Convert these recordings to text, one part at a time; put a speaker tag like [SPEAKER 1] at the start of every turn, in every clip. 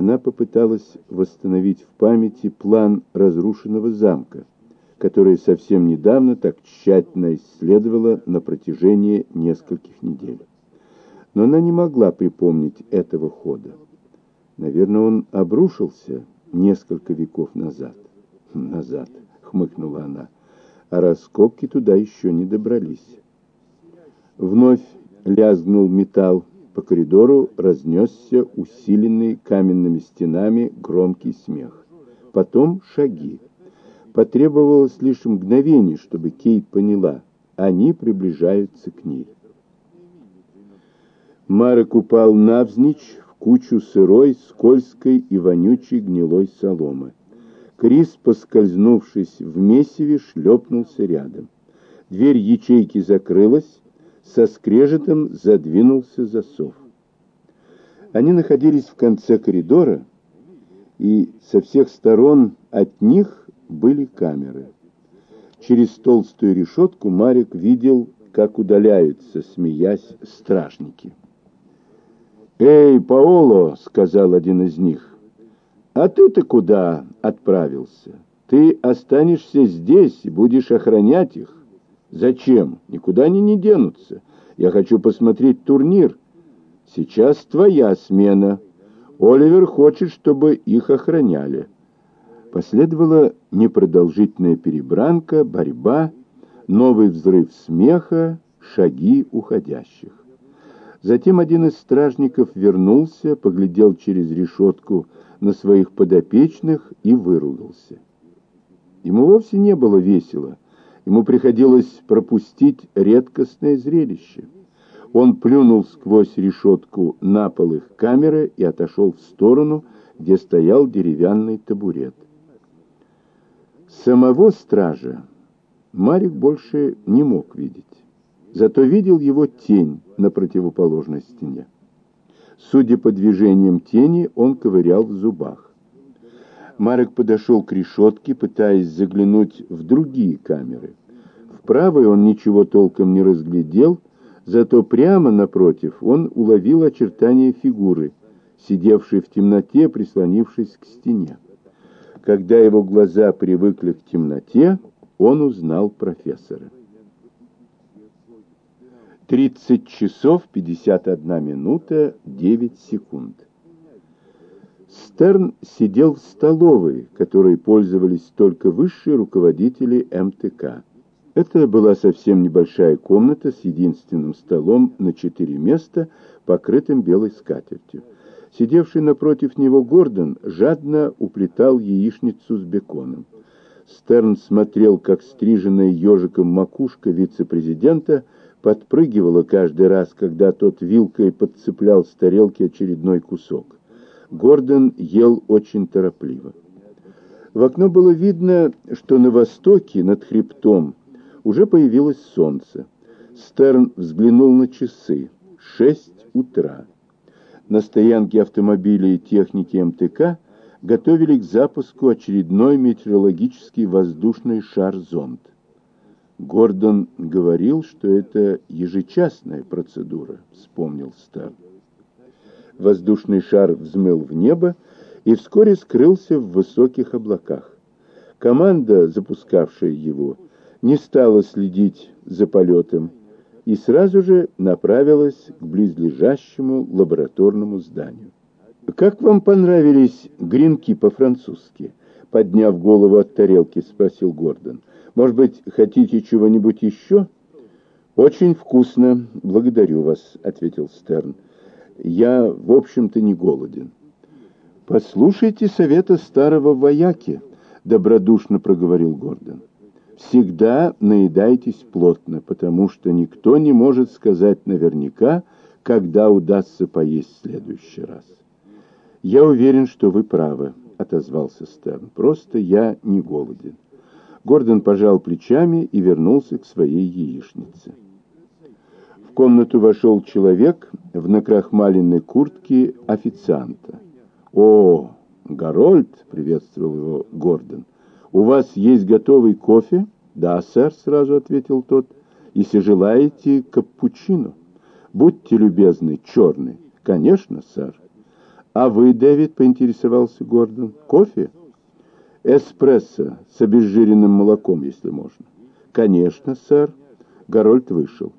[SPEAKER 1] она попыталась восстановить в памяти план разрушенного замка, который совсем недавно так тщательно исследовала на протяжении нескольких недель. Но она не могла припомнить этого хода. Наверное, он обрушился несколько веков назад. «Назад», — хмыкнула она, — «а раскопки туда еще не добрались». Вновь лязгнул металл, по коридору разнесся усиленный каменными стенами громкий смех. Потом шаги. Потребовалось лишь мгновение, чтобы Кейт поняла, они приближаются к ней. Марек упал навзничь в кучу сырой, скользкой и вонючей гнилой соломы. Крис, поскользнувшись в месиве, шлепнулся рядом. Дверь ячейки закрылась, со скрежетом задвинулся засов. Они находились в конце коридора, и со всех сторон от них были камеры. Через толстую решетку Марик видел, как удаляются, смеясь, стражники. «Эй, Паоло!» — сказал один из них. «А ты-то куда отправился? Ты останешься здесь и будешь охранять их. Зачем? Никуда они не денутся. Я хочу посмотреть турнир. Сейчас твоя смена. Оливер хочет, чтобы их охраняли. Последовала непродолжительная перебранка, борьба, новый взрыв смеха, шаги уходящих. Затем один из стражников вернулся, поглядел через решетку на своих подопечных и выругался. Ему вовсе не было весело. Ему приходилось пропустить редкостное зрелище. Он плюнул сквозь решетку на пол их камеры и отошел в сторону, где стоял деревянный табурет. Самого стража Марик больше не мог видеть, зато видел его тень на противоположной стене. Судя по движениям тени, он ковырял в зубах. Марек подошел к решетке, пытаясь заглянуть в другие камеры. В правой он ничего толком не разглядел, зато прямо напротив он уловил очертания фигуры, сидевшей в темноте, прислонившись к стене. Когда его глаза привыкли к темноте, он узнал профессора. 30 часов 51 минута 9 секунд. Стерн сидел в столовой, которой пользовались только высшие руководители МТК. Это была совсем небольшая комната с единственным столом на четыре места, покрытым белой скатертью. Сидевший напротив него Гордон жадно уплетал яичницу с беконом. Стерн смотрел, как стриженная ежиком макушка вице-президента подпрыгивала каждый раз, когда тот вилкой подцеплял с тарелки очередной кусок. Гордон ел очень торопливо. В окно было видно, что на востоке, над хребтом, уже появилось солнце. Стерн взглянул на часы. Шесть утра. На стоянке автомобилей техники МТК готовили к запуску очередной метеорологический воздушный шар-зонд. Гордон говорил, что это ежечасная процедура, вспомнил Стерн. Воздушный шар взмыл в небо и вскоре скрылся в высоких облаках. Команда, запускавшая его, не стала следить за полетом и сразу же направилась к близлежащему лабораторному зданию. «Как вам понравились гренки по-французски?» Подняв голову от тарелки, спросил Гордон. «Может быть, хотите чего-нибудь еще?» «Очень вкусно, благодарю вас», — ответил Стерн я, в общем-то, не голоден. «Послушайте совета старого вояки», — добродушно проговорил Гордон. «Всегда наедайтесь плотно, потому что никто не может сказать наверняка, когда удастся поесть в следующий раз». «Я уверен, что вы правы», — отозвался Стерн. «Просто я не голоден». Гордон пожал плечами и вернулся к своей яичнице. В комнату вошел человек в накрахмаленной куртке официанта. «О, Гарольд!» — приветствовал его Гордон. «У вас есть готовый кофе?» «Да, сэр», — сразу ответил тот. «Если желаете, каппучино. Будьте любезны, черный». «Конечно, сэр». «А вы, Дэвид?» — поинтересовался Гордон. «Кофе?» «Эспрессо с обезжиренным молоком, если можно». «Конечно, сэр». Гарольд вышел.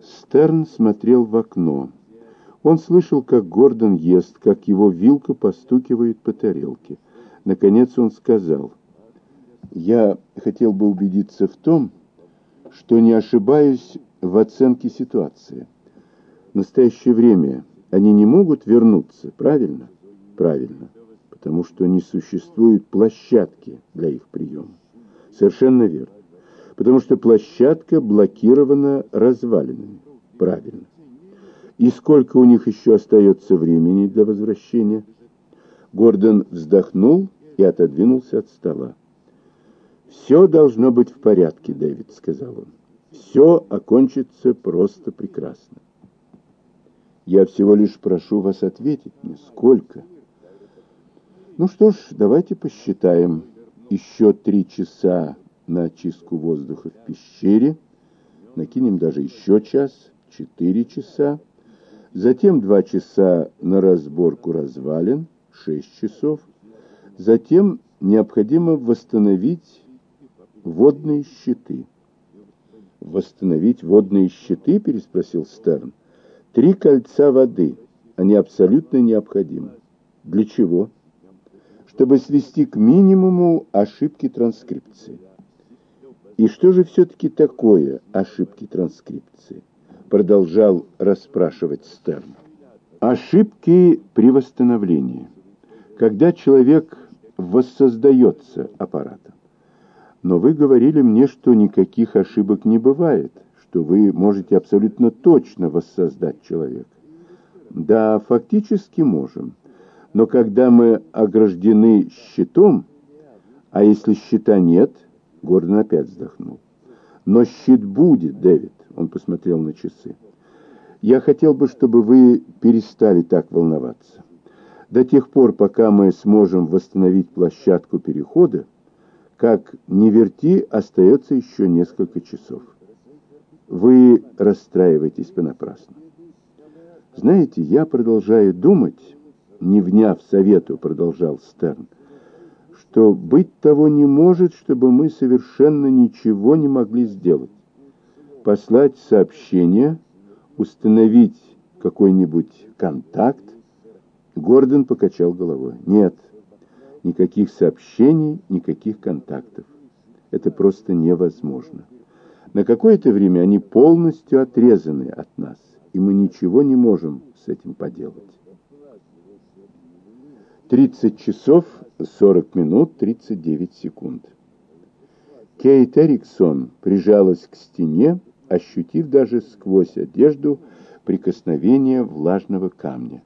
[SPEAKER 1] Стерн смотрел в окно. Он слышал, как Гордон ест, как его вилка постукивает по тарелке. Наконец он сказал, «Я хотел бы убедиться в том, что не ошибаюсь в оценке ситуации. В настоящее время они не могут вернуться, правильно? Правильно, потому что не существует площадки для их приема. Совершенно верно. Потому что площадка блокирована развалинами. Правильно. И сколько у них еще остается времени для возвращения? Гордон вздохнул и отодвинулся от стола. «Все должно быть в порядке, Дэвид», — сказал он. «Все окончится просто прекрасно». «Я всего лишь прошу вас ответить мне, сколько?» «Ну что ж, давайте посчитаем. Еще три часа на очистку воздуха в пещере, накинем даже еще час, четыре часа, затем два часа на разборку развалин, шесть часов, затем необходимо восстановить водные щиты. «Восстановить водные щиты?» – переспросил Стерн. «Три кольца воды. Они абсолютно необходимы. Для чего?» «Чтобы свести к минимуму ошибки транскрипции». И что же все-таки такое ошибки транскрипции? Продолжал расспрашивать Стерн. Ошибки при восстановлении. Когда человек воссоздается аппаратом. Но вы говорили мне, что никаких ошибок не бывает, что вы можете абсолютно точно воссоздать человека. Да, фактически можем. Но когда мы ограждены щитом, а если щита нет, Гордон опять вздохнул. «Но щит будет, Дэвид», — он посмотрел на часы. «Я хотел бы, чтобы вы перестали так волноваться. До тех пор, пока мы сможем восстановить площадку перехода, как не верти, остается еще несколько часов. Вы расстраиваетесь понапрасну. Знаете, я продолжаю думать, не вняв совету, продолжал Стерн, — что быть того не может, чтобы мы совершенно ничего не могли сделать. Послать сообщение, установить какой-нибудь контакт. Гордон покачал головой. Нет, никаких сообщений, никаких контактов. Это просто невозможно. На какое-то время они полностью отрезаны от нас, и мы ничего не можем с этим поделать. 30 часов 40 минут 39 секунд. Кейт Эриксон прижалась к стене, ощутив даже сквозь одежду прикосновение влажного камня.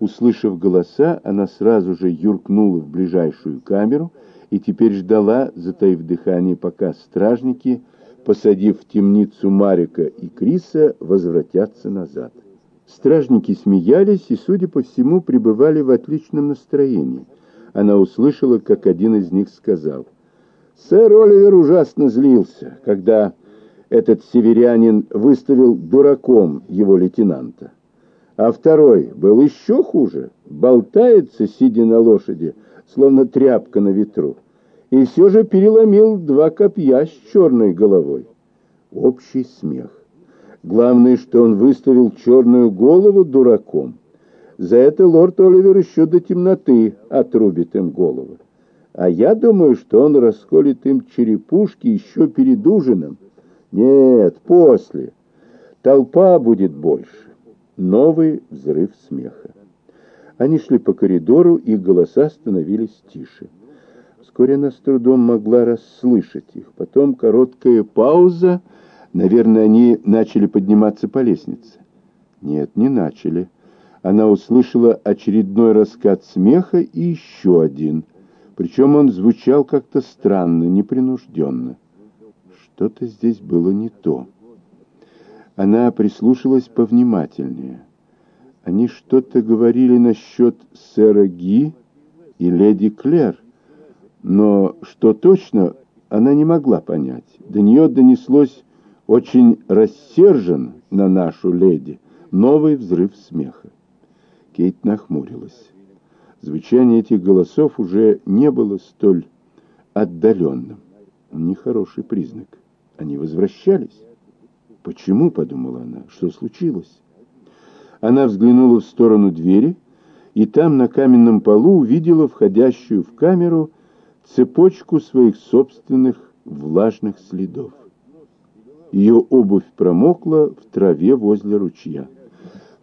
[SPEAKER 1] Услышав голоса, она сразу же юркнула в ближайшую камеру и теперь ждала, затаив дыхание, пока стражники, посадив в темницу Марика и Криса, возвратятся назад. Стражники смеялись и, судя по всему, пребывали в отличном настроении. Она услышала, как один из них сказал, «Сэр Оливер ужасно злился, когда этот северянин выставил дураком его лейтенанта. А второй был еще хуже, болтается, сидя на лошади, словно тряпка на ветру, и все же переломил два копья с черной головой. Общий смех. Главное, что он выставил черную голову дураком. За это лорд Оливер еще до темноты отрубит им голову. А я думаю, что он расколет им черепушки еще перед ужином. Нет, после. Толпа будет больше. Новый взрыв смеха. Они шли по коридору, их голоса становились тише. Вскоре она с трудом могла расслышать их. Потом короткая пауза — Наверное, они начали подниматься по лестнице. Нет, не начали. Она услышала очередной раскат смеха и еще один. Причем он звучал как-то странно, непринужденно. Что-то здесь было не то. Она прислушалась повнимательнее. Они что-то говорили насчет сэра Ги и леди Клэр, но что точно, она не могла понять. До нее донеслось очень рассержен на нашу леди. Новый взрыв смеха. Кейт нахмурилась. Звучание этих голосов уже не было столь отдаленным. Нехороший признак. Они возвращались. «Почему?» — подумала она. «Что случилось?» Она взглянула в сторону двери, и там на каменном полу увидела входящую в камеру цепочку своих собственных влажных следов. Ее обувь промокла в траве возле ручья.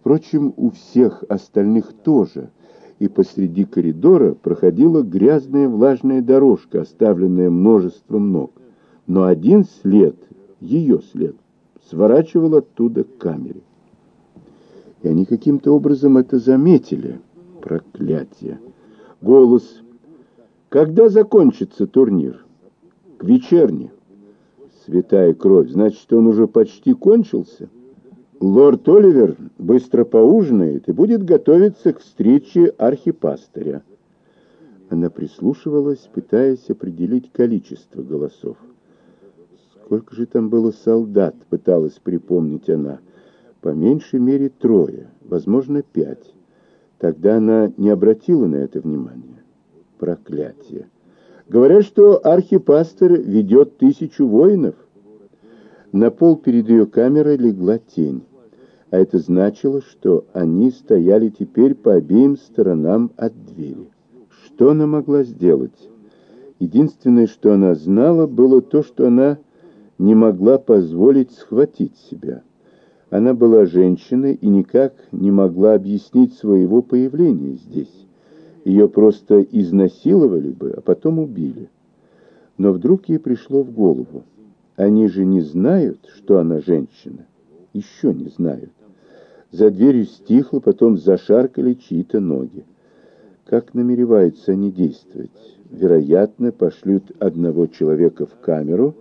[SPEAKER 1] Впрочем, у всех остальных тоже, и посреди коридора проходила грязная влажная дорожка, оставленная множеством ног. Но один след, ее след, сворачивал оттуда к камере. И они каким-то образом это заметили. Проклятие. Голос. Когда закончится турнир? К вечерне. Святая кровь. Значит, он уже почти кончился? Лорд Оливер быстро поужинает и будет готовиться к встрече архипастыря. Она прислушивалась, пытаясь определить количество голосов. Сколько же там было солдат, пыталась припомнить она. По меньшей мере трое, возможно, пять. Тогда она не обратила на это внимания. Проклятие! Говорят, что архипастор ведет тысячу воинов. На пол перед ее камерой легла тень, а это значило, что они стояли теперь по обеим сторонам от двери. Что она могла сделать? Единственное, что она знала, было то, что она не могла позволить схватить себя. Она была женщиной и никак не могла объяснить своего появления здесь. Ее просто изнасиловали бы, а потом убили. Но вдруг ей пришло в голову. Они же не знают, что она женщина. Еще не знают. За дверью стихло, потом зашаркали чьи-то ноги. Как намереваются они действовать? Вероятно, пошлют одного человека в камеру,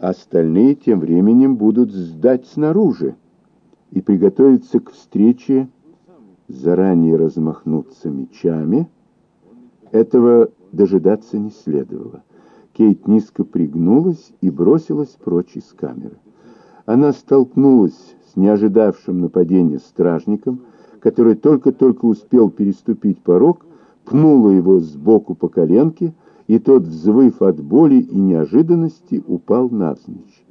[SPEAKER 1] остальные тем временем будут сдать снаружи и приготовиться к встрече, заранее размахнуться мечами. Этого дожидаться не следовало. Кейт низко пригнулась и бросилась прочь из камеры. Она столкнулась с неожидавшим нападения стражником, который только-только успел переступить порог, пнула его сбоку по коленке, и тот, взвыв от боли и неожиданности, упал навзничь.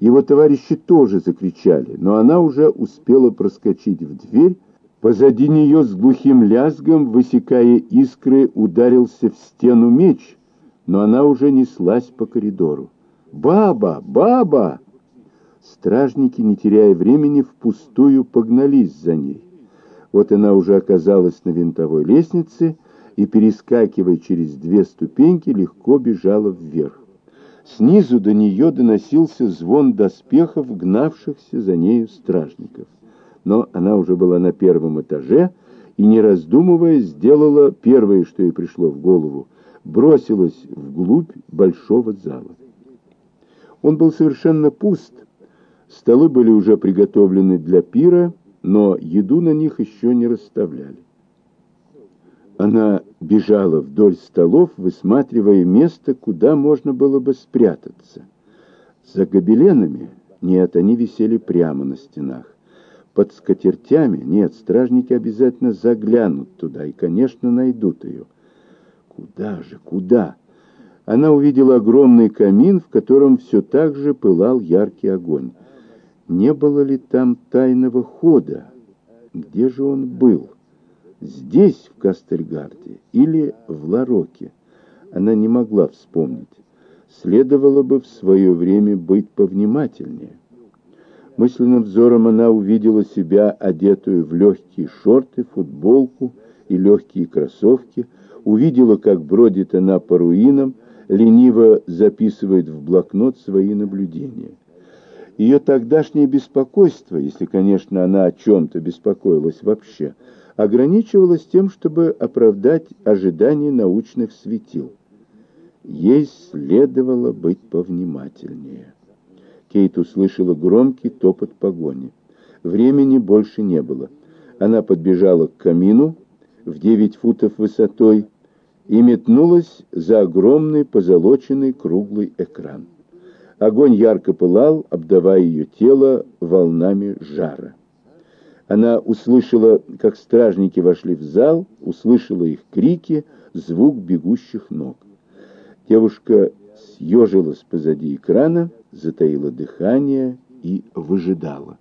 [SPEAKER 1] Его товарищи тоже закричали, но она уже успела проскочить в дверь. Позади нее с глухим лязгом, высекая искры, ударился в стену меч, но она уже неслась по коридору. «Баба! Баба!» Стражники, не теряя времени, впустую погнались за ней. Вот она уже оказалась на винтовой лестнице и, перескакивая через две ступеньки, легко бежала вверх. Снизу до нее доносился звон доспехов, гнавшихся за нею стражников. Но она уже была на первом этаже и, не раздумывая, сделала первое, что ей пришло в голову, бросилась вглубь большого зала. Он был совершенно пуст, столы были уже приготовлены для пира, но еду на них еще не расставляли. Она бежала вдоль столов, высматривая место, куда можно было бы спрятаться. За гобеленами? Нет, они висели прямо на стенах. Под скатертями? Нет, стражники обязательно заглянут туда и, конечно, найдут ее. Куда же, куда? Она увидела огромный камин, в котором все так же пылал яркий огонь. Не было ли там тайного хода? Где же он был? Здесь, в Кастельгарде, или в Лароке. Она не могла вспомнить. Следовало бы в свое время быть повнимательнее. Мысленным взором она увидела себя одетую в легкие шорты, футболку и легкие кроссовки, увидела, как бродит она по руинам, лениво записывает в блокнот свои наблюдения. Ее тогдашнее беспокойство, если, конечно, она о чем-то беспокоилась вообще, ограничивалась тем, чтобы оправдать ожидания научных светил. Ей следовало быть повнимательнее. Кейт услышала громкий топот погони. Времени больше не было. Она подбежала к камину в девять футов высотой и метнулась за огромный позолоченный круглый экран. Огонь ярко пылал, обдавая ее тело волнами жара. Она услышала, как стражники вошли в зал, услышала их крики, звук бегущих ног. Девушка съежилась позади экрана, затаила дыхание и выжидала.